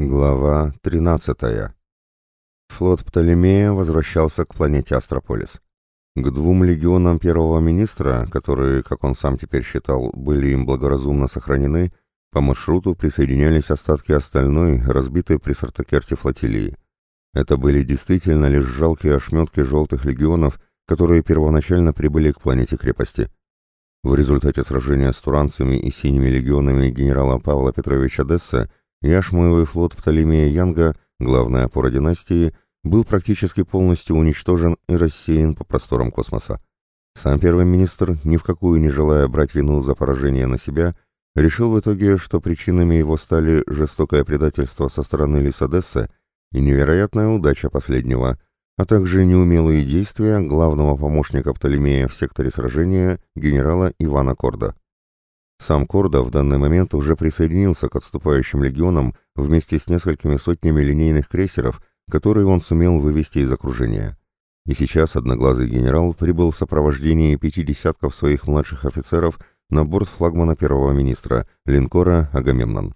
Глава 13. Флот Птолемея возвращался к планете Астрополис. К двум легионам первого министра, которые, как он сам теперь считал, были им благоразумно сохранены, по маршруту присоединялись остатки остальной, разбитой при Сартакерте флотилии. Это были действительно лишь жалкие ошметки желтых легионов, которые первоначально прибыли к планете-крепости. В результате сражения с туранцами и синими легионами генерала Павла Петровича Десса Яшмуевый флот Птолемея Янга, главная опора династии, был практически полностью уничтожен и рассеян по просторам космоса. Сам первый министр, ни в какую не желая брать вину за поражение на себя, решил в итоге, что причинами его стали жестокое предательство со стороны Лисадесса и невероятная удача последнего, а также неумелые действия главного помощника Птолемея в секторе сражения генерала Ивана Корда. Сам Корда в данный момент уже присоединился к отступающим легионам вместе с несколькими сотнями линейных крейсеров, которые он сумел вывести из окружения. И сейчас одноглазый генерал прибыл в сопровождении пяти десятков своих младших офицеров на борт флагмана первого министра, линкора «Агамемнон».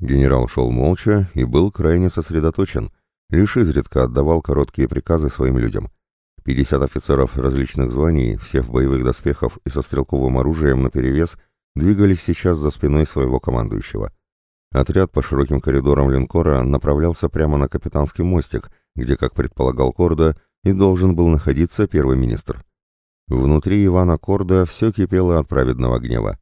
Генерал шел молча и был крайне сосредоточен, лишь изредка отдавал короткие приказы своим людям. 50 офицеров различных званий, все в боевых доспехах и со стрелковым оружием наперевес – двигались сейчас за спиной своего командующего. Отряд по широким коридорам линкора направлялся прямо на капитанский мостик, где, как предполагал Корда, и должен был находиться первый министр. Внутри Ивана Корда все кипело от праведного гнева.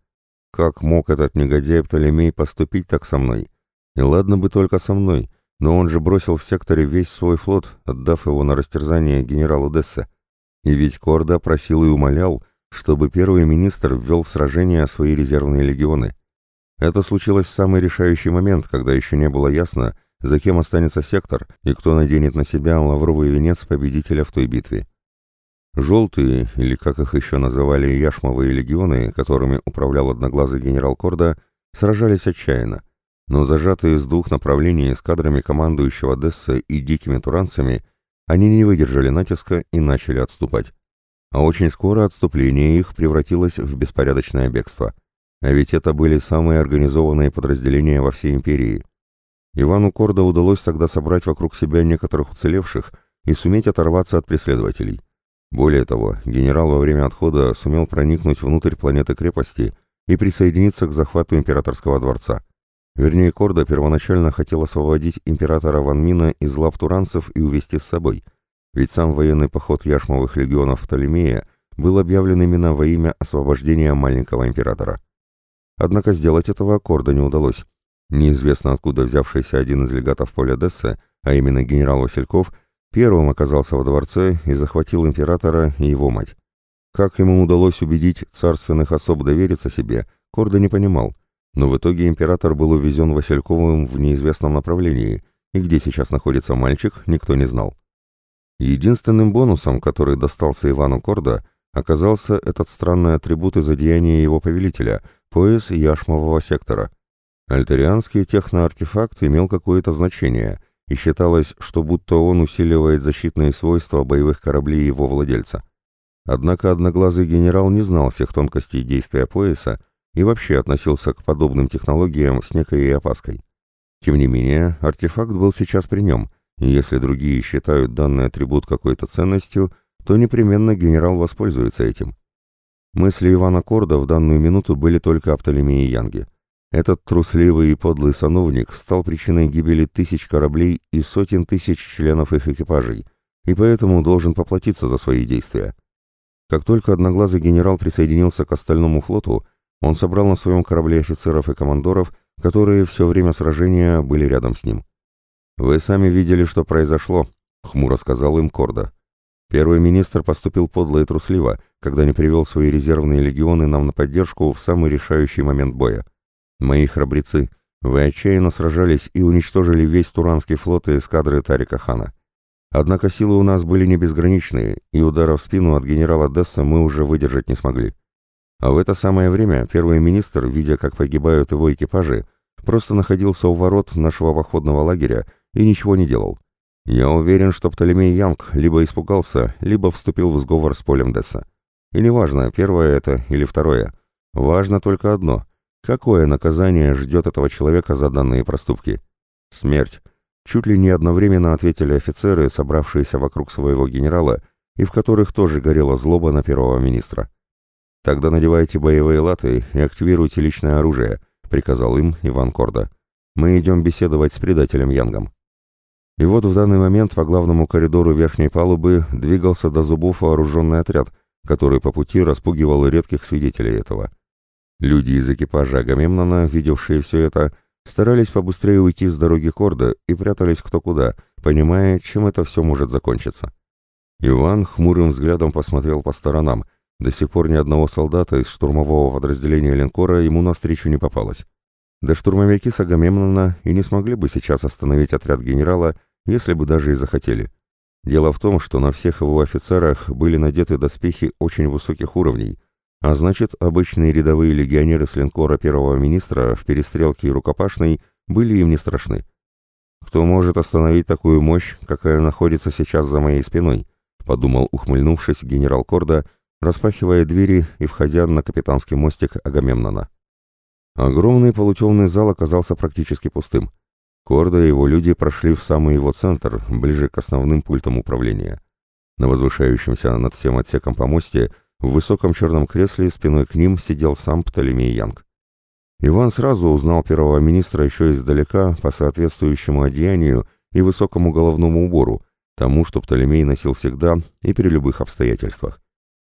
Как мог этот негодяй Птолемей поступить так со мной? И ладно бы только со мной, но он же бросил в секторе весь свой флот, отдав его на растерзание генералу Дессе. И ведь Корда просил и умолял, чтобы первый министр ввел в сражение свои резервные легионы. Это случилось в самый решающий момент, когда еще не было ясно, за кем останется сектор и кто наденет на себя лавровый венец победителя в той битве. Желтые, или как их еще называли яшмовые легионы, которыми управлял одноглазый генерал Корда, сражались отчаянно, но зажатые с двух направлений эскадрами командующего Десса и дикими туранцами, они не выдержали натиска и начали отступать. А очень скоро отступление их превратилось в беспорядочное бегство. А ведь это были самые организованные подразделения во всей империи. Ивану Кордо удалось тогда собрать вокруг себя некоторых уцелевших и суметь оторваться от преследователей. Более того, генерал во время отхода сумел проникнуть внутрь планеты-крепости и присоединиться к захвату императорского дворца. Вернее, Кордо первоначально хотел освободить императора Ван Мина из лап туранцев и увести с собой – ведь сам военный поход яшмовых легионов Птолемея был объявлен именно во имя освобождения маленького императора. Однако сделать этого аккорда не удалось. Неизвестно откуда взявшийся один из легатов поля Десса, а именно генерал Васильков, первым оказался во дворце и захватил императора и его мать. Как ему удалось убедить царственных особ довериться себе, Корда не понимал, но в итоге император был увезен Васильковым в неизвестном направлении, и где сейчас находится мальчик, никто не знал. Единственным бонусом, который достался Ивану Корда, оказался этот странный атрибут из одеяния его повелителя – пояс яшмового сектора. Альтерианский техноартефакт имел какое-то значение, и считалось, что будто он усиливает защитные свойства боевых кораблей его владельца. Однако одноглазый генерал не знал всех тонкостей действия пояса и вообще относился к подобным технологиям с некой опаской. Тем не менее, артефакт был сейчас при нем – если другие считают данный атрибут какой-то ценностью, то непременно генерал воспользуется этим. Мысли Ивана Корда в данную минуту были только о Птолемее Янге. Этот трусливый и подлый сановник стал причиной гибели тысяч кораблей и сотен тысяч членов их экипажей, и поэтому должен поплатиться за свои действия. Как только одноглазый генерал присоединился к остальному флоту, он собрал на своем корабле офицеров и командоров, которые все время сражения были рядом с ним. «Вы сами видели, что произошло», — хмуро сказал им Корда. «Первый министр поступил подло и трусливо, когда не привел свои резервные легионы нам на поддержку в самый решающий момент боя. Мои храбрецы, вы отчаянно сражались и уничтожили весь Туранский флот и эскадры Тарика Хана. Однако силы у нас были не безграничные, и удара в спину от генерала Десса мы уже выдержать не смогли. А в это самое время первый министр, видя, как погибают его экипажи, просто находился у ворот нашего походного лагеря и ничего не делал. Я уверен, что Птолемей Янг либо испугался, либо вступил в сговор с полем Десса. И неважно, первое это или второе. Важно только одно. Какое наказание ждет этого человека за данные проступки? Смерть. Чуть ли не одновременно ответили офицеры, собравшиеся вокруг своего генерала, и в которых тоже горела злоба на первого министра. «Тогда надевайте боевые латы и активируйте личное оружие», — приказал им Иван Корда. «Мы идем беседовать с предателем Янгом». И вот в данный момент по главному коридору верхней палубы двигался до зубов вооруженный отряд, который по пути распугивал редких свидетелей этого. Люди из экипажа Агамемнона, видевшие все это, старались побыстрее уйти с дороги Корда и прятались кто куда, понимая, чем это все может закончиться. Иван хмурым взглядом посмотрел по сторонам. До сих пор ни одного солдата из штурмового подразделения линкора ему навстречу не попалось. Да штурмовики с Агамемнона и не смогли бы сейчас остановить отряд генерала, если бы даже и захотели. Дело в том, что на всех его офицерах были надеты доспехи очень высоких уровней, а значит, обычные рядовые легионеры с линкора первого министра в перестрелке и рукопашной были им не страшны. Кто может остановить такую мощь, какая находится сейчас за моей спиной? подумал, ухмыльнувшись, генерал Корда, распахивая двери и входя на капитанский мостик Агамемнона. Огромный полутемный зал оказался практически пустым. Корда и его люди прошли в самый его центр, ближе к основным пультам управления. На возвышающемся над всем отсеком помосте в высоком черном кресле спиной к ним сидел сам Птолемей Янг. Иван сразу узнал первого министра еще издалека по соответствующему одеянию и высокому головному убору, тому, что Птолемей носил всегда и при любых обстоятельствах.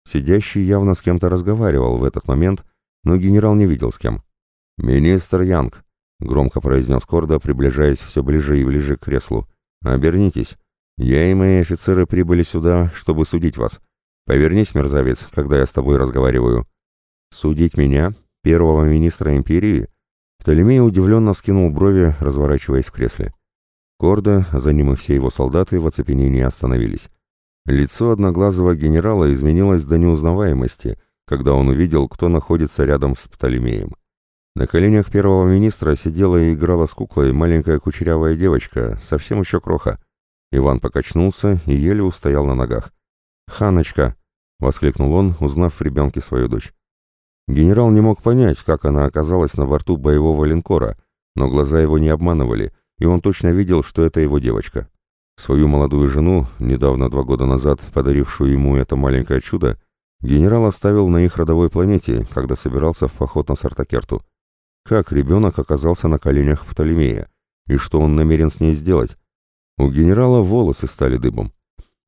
Сидящий явно с кем-то разговаривал в этот момент, но генерал не видел с кем. «Министр Янг», — громко произнес Корда, приближаясь все ближе и ближе к креслу, — «обернитесь. Я и мои офицеры прибыли сюда, чтобы судить вас. Повернись, мерзавец, когда я с тобой разговариваю». «Судить меня, первого министра империи?» Птолемей удивленно вскинул брови, разворачиваясь в кресле. Корда, а за ним и все его солдаты в оцепенении остановились. Лицо одноглазого генерала изменилось до неузнаваемости, когда он увидел, кто находится рядом с Птолемеем. На коленях первого министра сидела и играла с куклой маленькая кучерявая девочка, совсем еще кроха. Иван покачнулся и еле устоял на ногах. «Ханочка!» — воскликнул он, узнав в ребенке свою дочь. Генерал не мог понять, как она оказалась на борту боевого линкора, но глаза его не обманывали, и он точно видел, что это его девочка. Свою молодую жену, недавно два года назад подарившую ему это маленькое чудо, генерал оставил на их родовой планете, когда собирался в поход на Сартакерту. Как ребенок оказался на коленях Птолемея, и что он намерен с ней сделать? У генерала волосы стали дыбом.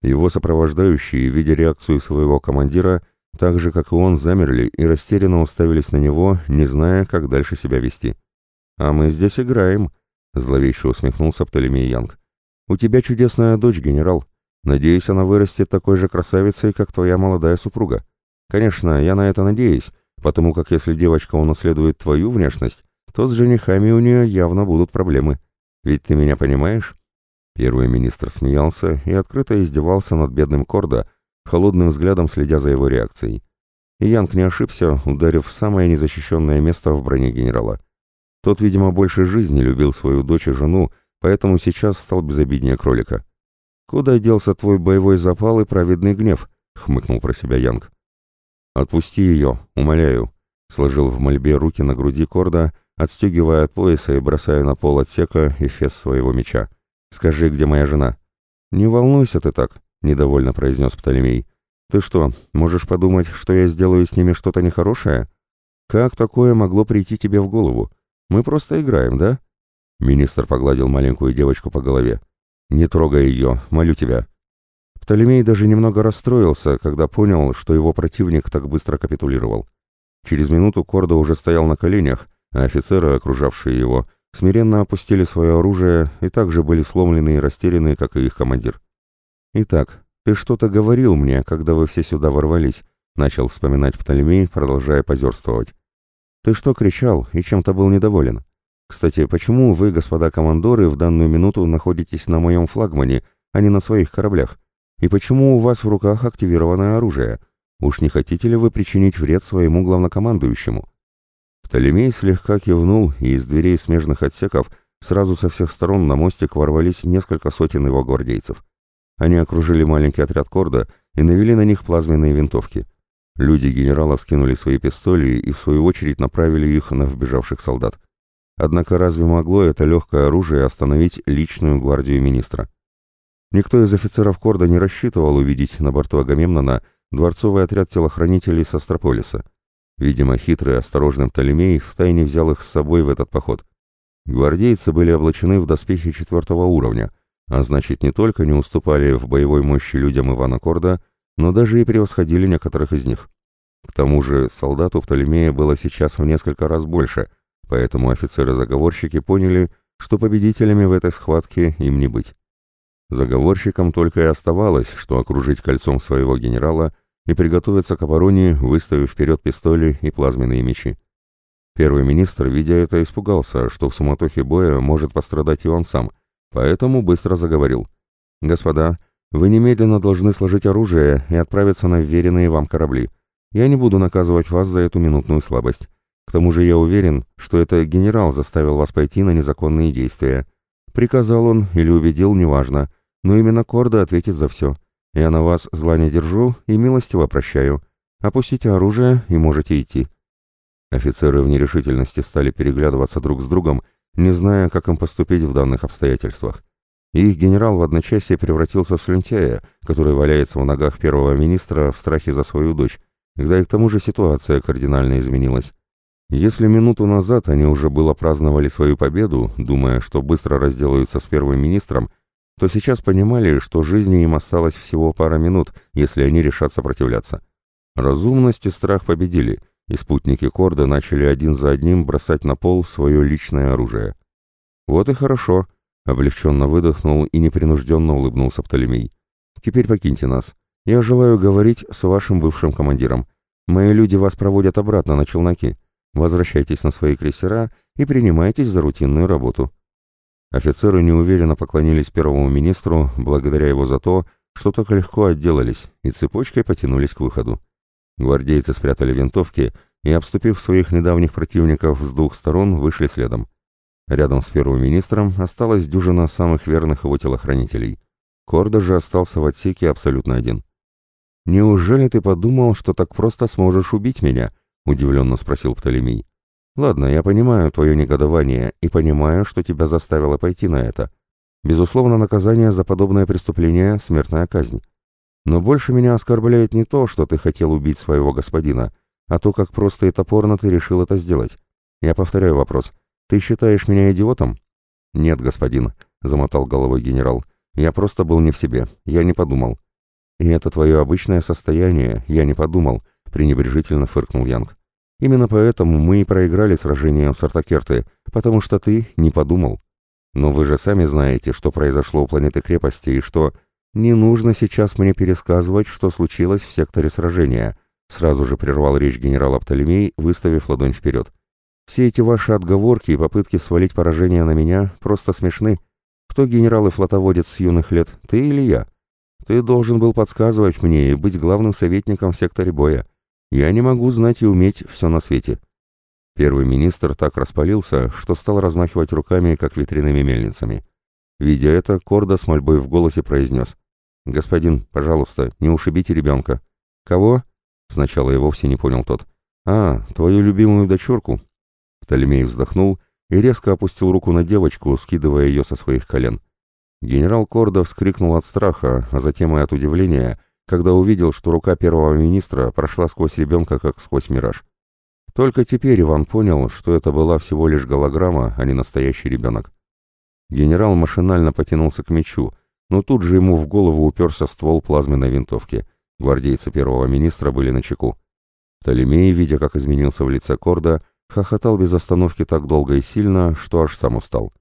Его сопровождающие, видя реакцию своего командира, так же, как и он, замерли и растерянно уставились на него, не зная, как дальше себя вести. «А мы здесь играем», Зловеще усмехнулся Птолемей Янг. «У тебя чудесная дочь, генерал. Надеюсь, она вырастет такой же красавицей, как твоя молодая супруга. Конечно, я на это надеюсь, потому как если девочка унаследует твою внешность, то с женихами у нее явно будут проблемы. Ведь ты меня понимаешь?» Первый министр смеялся и открыто издевался над бедным Кордо, холодным взглядом следя за его реакцией. И Янг не ошибся, ударив в самое незащищенное место в броне генерала. Тот, видимо, больше жизни любил свою дочь и жену, поэтому сейчас стал безобиднее кролика. «Куда делся твой боевой запал и праведный гнев?» — хмыкнул про себя Янг. «Отпусти ее, умоляю», — сложил в мольбе руки на груди Корда, отстегивая от пояса и бросая на пол отсека эфес своего меча. «Скажи, где моя жена?» «Не волнуйся ты так», — недовольно произнес Птолемей. «Ты что, можешь подумать, что я сделаю с ними что-то нехорошее? Как такое могло прийти тебе в голову? Мы просто играем, да?» Министр погладил маленькую девочку по голове. «Не трогай ее, молю тебя». Птолемей даже немного расстроился, когда понял, что его противник так быстро капитулировал. Через минуту Кордо уже стоял на коленях, а офицеры, окружавшие его, смиренно опустили свое оружие и также были сломлены и растеряны, как и их командир. «Итак, ты что-то говорил мне, когда вы все сюда ворвались», — начал вспоминать Птолемей, продолжая позерствовать. Ты что кричал и чем-то был недоволен? Кстати, почему вы, господа командоры, в данную минуту находитесь на моем флагмане, а не на своих кораблях? И почему у вас в руках активированное оружие? Уж не хотите ли вы причинить вред своему главнокомандующему?» Птолемей слегка кивнул, и из дверей смежных отсеков сразу со всех сторон на мостик ворвались несколько сотен его гвардейцев. Они окружили маленький отряд Корда и навели на них плазменные винтовки. Люди генерала вскинули свои пистоли и в свою очередь направили их на вбежавших солдат. Однако разве могло это легкое оружие остановить личную гвардию министра? Никто из офицеров Корда не рассчитывал увидеть на борту Агамемнона дворцовый отряд телохранителей с Астрополиса. Видимо, хитрый осторожный Птолемей втайне взял их с собой в этот поход. Гвардейцы были облачены в доспехи четвертого уровня, а значит не только не уступали в боевой мощи людям Ивана Корда, но даже и превосходили некоторых из них. К тому же солдат у Птолемея было сейчас в несколько раз больше, поэтому офицеры-заговорщики поняли, что победителями в этой схватке им не быть. Заговорщикам только и оставалось, что окружить кольцом своего генерала и приготовиться к обороне, выставив вперед пистоли и плазменные мечи. Первый министр, видя это, испугался, что в суматохе боя может пострадать и он сам, поэтому быстро заговорил. «Господа, вы немедленно должны сложить оружие и отправиться на вверенные вам корабли. Я не буду наказывать вас за эту минутную слабость. К тому же я уверен, что это генерал заставил вас пойти на незаконные действия. Приказал он или убедил, неважно, но именно Корда ответит за все. Я на вас зла не держу и милостиво прощаю. Опустите оружие и можете идти». Офицеры в нерешительности стали переглядываться друг с другом, не зная, как им поступить в данных обстоятельствах. Их генерал в одночасье превратился в слюнтяя, который валяется в ногах первого министра в страхе за свою дочь, когда и к тому же ситуация кардинально изменилась. Если минуту назад они уже было праздновали свою победу, думая, что быстро разделаются с первым министром, то сейчас понимали, что жизни им осталось всего пара минут, если они решат сопротивляться. Разумность и страх победили, и спутники Корда начали один за одним бросать на пол свое личное оружие. «Вот и хорошо», — облегченно выдохнул и непринужденно улыбнулся Птолемей. «Теперь покиньте нас. Я желаю говорить с вашим бывшим командиром. Мои люди вас проводят обратно на челноки. Возвращайтесь на свои крейсера и принимайтесь за рутинную работу». Офицеры неуверенно поклонились первому министру, благодаря его за то, что так легко отделались, и цепочкой потянулись к выходу. Гвардейцы спрятали винтовки и, обступив своих недавних противников с двух сторон, вышли следом. Рядом с первым министром осталась дюжина самых верных его телохранителей. Кордо же остался в отсеке абсолютно один. «Неужели ты подумал, что так просто сможешь убить меня?» — удивленно спросил Птолемей. Ладно, я понимаю твое негодование и понимаю, что тебя заставило пойти на это. Безусловно, наказание за подобное преступление — смертная казнь. Но больше меня оскорбляет не то, что ты хотел убить своего господина, а то, как просто и топорно ты решил это сделать. Я повторяю вопрос. Ты считаешь меня идиотом? Нет, господин, — замотал головой генерал. Я просто был не в себе. Я не подумал. И это твое обычное состояние. Я не подумал, — пренебрежительно фыркнул Янг. Именно поэтому мы и проиграли сражение у Сартакерты, потому что ты не подумал. Но вы же сами знаете, что произошло у планеты крепости и что... Не нужно сейчас мне пересказывать, что случилось в секторе сражения. Сразу же прервал речь генерал Птолемей, выставив ладонь вперед. Все эти ваши отговорки и попытки свалить поражение на меня просто смешны. Кто генерал и флотоводец с юных лет, ты или я? Ты должен был подсказывать мне и быть главным советником в секторе боя. Я не могу знать и уметь все на свете». Первый министр так распалился, что стал размахивать руками, как ветряными мельницами. Видя это, Корда с мольбой в голосе произнес. «Господин, пожалуйста, не ушибите ребенка». «Кого?» Сначала и вовсе не понял тот. «А, твою любимую дочурку». Птолемей вздохнул и резко опустил руку на девочку, скидывая ее со своих колен. Генерал Корда вскрикнул от страха, а затем и от удивления, когда увидел, что рука первого министра прошла сквозь ребенка, как сквозь мираж. Только теперь Иван понял, что это была всего лишь голограмма, а не настоящий ребенок. Генерал машинально потянулся к мечу, но тут же ему в голову уперся ствол плазменной винтовки. Гвардейцы первого министра были на чеку. Птолемей, видя, как изменился в лице Корда, хохотал без остановки так долго и сильно, что аж сам устал.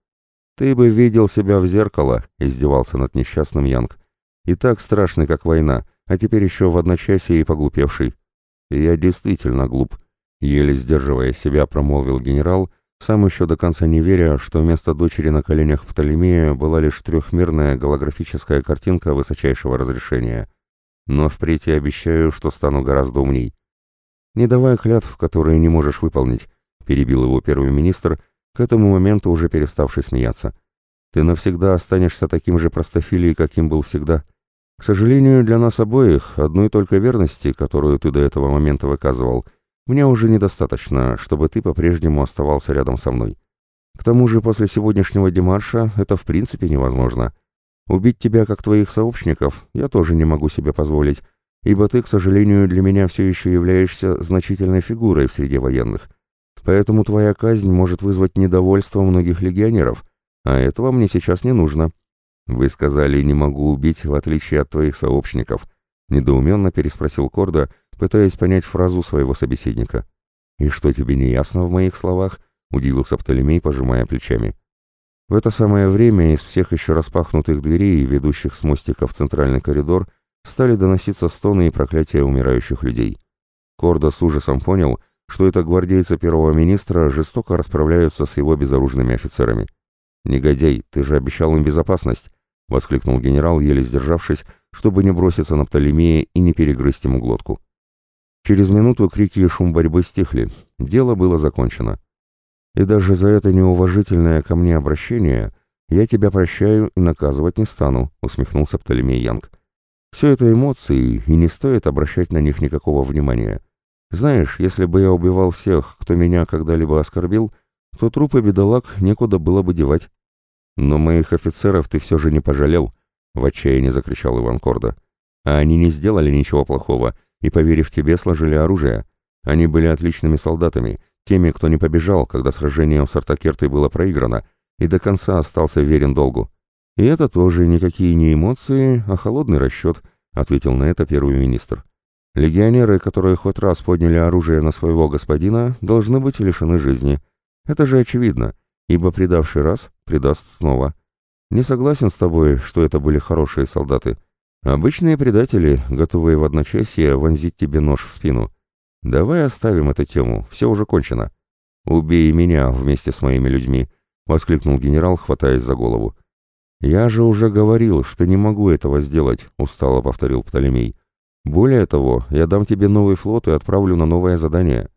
«Ты бы видел себя в зеркало», — издевался над несчастным Янг. «И так страшный, как война, а теперь еще в одночасье и поглупевший. Я действительно глуп, еле сдерживая себя, промолвил генерал, сам еще до конца не веря, что вместо дочери на коленях Птолемея была лишь трехмерная голографическая картинка высочайшего разрешения. Но впредь я обещаю, что стану гораздо умней. Не давая клятв, которые не можешь выполнить, перебил его первый министр, к этому моменту уже переставший смеяться. Ты навсегда останешься таким же простофилией, каким был всегда. К сожалению, для нас обоих одной только верности, которую ты до этого момента выказывал, мне уже недостаточно, чтобы ты по-прежнему оставался рядом со мной. К тому же после сегодняшнего демарша это в принципе невозможно. Убить тебя как твоих сообщников я тоже не могу себе позволить, ибо ты, к сожалению, для меня все еще являешься значительной фигурой в среде военных. Поэтому твоя казнь может вызвать недовольство многих легионеров, а этого мне сейчас не нужно. Вы сказали, не могу убить, в отличие от твоих сообщников, недоуменно переспросил Корда, пытаясь понять фразу своего собеседника. И что тебе не ясно в моих словах? удивился Птолемей, пожимая плечами. В это самое время из всех еще распахнутых дверей, ведущих с мостика в центральный коридор, стали доноситься стоны и проклятия умирающих людей. Кордо с ужасом понял, что это гвардейцы первого министра жестоко расправляются с его безоружными офицерами. «Негодяй, ты же обещал им безопасность!» — воскликнул генерал, еле сдержавшись, чтобы не броситься на Птолемея и не перегрызть ему глотку. Через минуту крики и шум борьбы стихли, дело было закончено. И даже за это неуважительное ко мне обращение я тебя прощаю и наказывать не стану», — усмехнулся Птолемей Янг. «Все это эмоции, и не стоит обращать на них никакого внимания. Знаешь, если бы я убивал всех, кто меня когда-либо оскорбил, то трупы бедолаг некуда было бы девать». «Но моих офицеров ты все же не пожалел», — в отчаянии закричал Иван Корда. «А они не сделали ничего плохого, и, поверив тебе, сложили оружие. Они были отличными солдатами, теми, кто не побежал, когда сражение с Артакертой было проиграно, и до конца остался верен долгу. И это тоже никакие не эмоции, а холодный расчет, ответил на это первый министр. Легионеры, которые хоть раз подняли оружие на своего господина, должны быть лишены жизни. Это же очевидно, ибо предавший раз предаст снова. Не согласен с тобой, что это были хорошие солдаты. Обычные предатели, готовые в одночасье вонзить тебе нож в спину. «Давай оставим эту тему, все уже кончено». «Убей меня вместе с моими людьми», — воскликнул генерал, хватаясь за голову. «Я же уже говорил, что не могу этого сделать», — устало повторил Птолемей. «Более того, я дам тебе новый флот и отправлю на новое задание.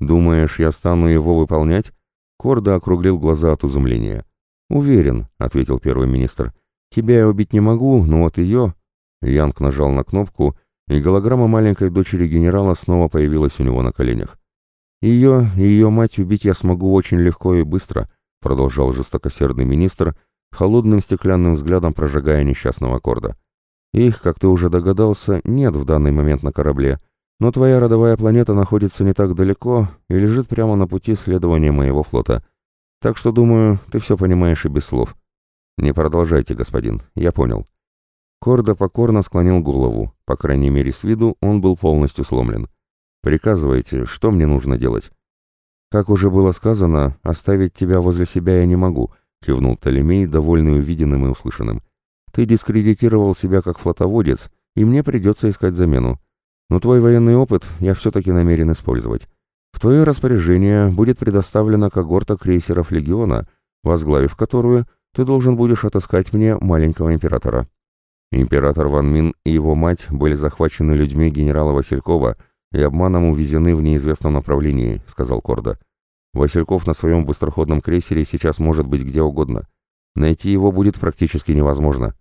Думаешь, я стану его выполнять?» Кордо округлил глаза от изумления. «Уверен», — ответил первый министр. «Тебя я убить не могу, но вот ее...» Янг нажал на кнопку, и голограмма маленькой дочери генерала снова появилась у него на коленях. «Ее и ее мать убить я смогу очень легко и быстро», продолжал жестокосердный министр, холодным стеклянным взглядом прожигая несчастного корда. «Их, как ты уже догадался, нет в данный момент на корабле, но твоя родовая планета находится не так далеко и лежит прямо на пути следования моего флота. Так что, думаю, ты все понимаешь и без слов». «Не продолжайте, господин, я понял». Кордо покорно склонил голову. По крайней мере, с виду он был полностью сломлен. «Приказывайте, что мне нужно делать?» «Как уже было сказано, оставить тебя возле себя я не могу», — кивнул Толемей, довольный увиденным и услышанным. «Ты дискредитировал себя как флотоводец, и мне придется искать замену. Но твой военный опыт я все-таки намерен использовать. В твое распоряжение будет предоставлена когорта крейсеров Легиона, возглавив которую ты должен будешь отыскать мне маленького императора». Император Ван Мин и его мать были захвачены людьми генерала Василькова и обманом увезены в неизвестном направлении, сказал Корда. Васильков на своем быстроходном крейсере сейчас может быть где угодно. Найти его будет практически невозможно.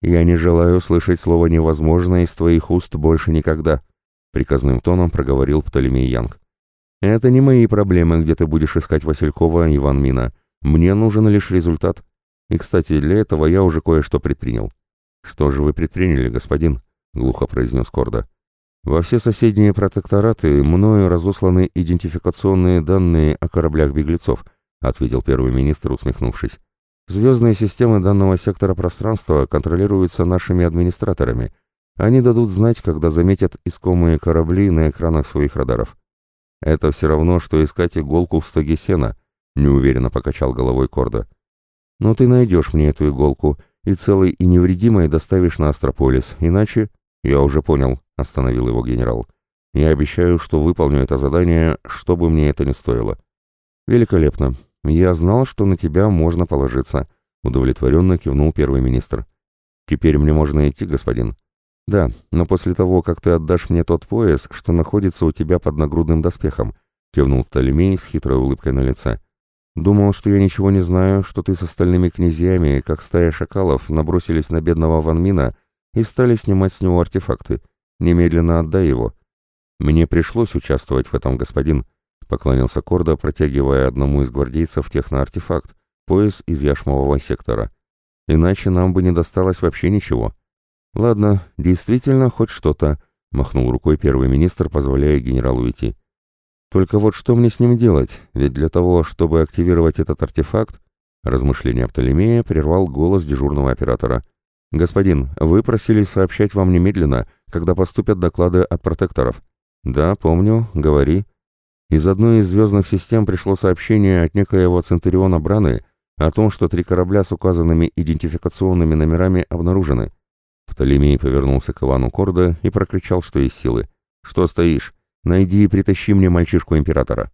Я не желаю слышать слово «невозможно» из твоих уст больше никогда, приказным тоном проговорил Птолемей Янг. Это не мои проблемы, где ты будешь искать Василькова и Ван Мина. Мне нужен лишь результат. И, кстати, для этого я уже кое-что предпринял. «Что же вы предприняли, господин?» — глухо произнес Корда. «Во все соседние протектораты мною разосланы идентификационные данные о кораблях беглецов», — ответил первый министр, усмехнувшись. «Звездные системы данного сектора пространства контролируются нашими администраторами. Они дадут знать, когда заметят искомые корабли на экранах своих радаров». «Это все равно, что искать иголку в стоге сена», — неуверенно покачал головой Корда. «Но ты найдешь мне эту иголку», — и целый и невредимой доставишь на Астрополис, иначе...» «Я уже понял», — остановил его генерал. «Я обещаю, что выполню это задание, что бы мне это ни стоило». «Великолепно. Я знал, что на тебя можно положиться», — удовлетворенно кивнул первый министр. «Теперь мне можно идти, господин?» «Да, но после того, как ты отдашь мне тот пояс, что находится у тебя под нагрудным доспехом», — кивнул Птолемей с хитрой улыбкой на лице. Думал, что я ничего не знаю, что ты с остальными князьями, как стая шакалов, набросились на бедного Ванмина и стали снимать с него артефакты. Немедленно отдай его. Мне пришлось участвовать в этом, господин, поклонился Корда, протягивая одному из гвардейцев техноартефакт, пояс из яшмового сектора. Иначе нам бы не досталось вообще ничего. Ладно, действительно, хоть что-то, махнул рукой первый министр, позволяя генералу идти. Только вот что мне с ним делать? Ведь для того, чтобы активировать этот артефакт, размышление Птолемея прервал голос дежурного оператора. «Господин, вы просили сообщать вам немедленно, когда поступят доклады от протекторов». «Да, помню, говори». Из одной из звездных систем пришло сообщение от некоего Центуриона Браны о том, что три корабля с указанными идентификационными номерами обнаружены. Птолемей повернулся к Ивану Корда и прокричал, что из силы. «Что стоишь? Найди и притащи мне мальчишку императора».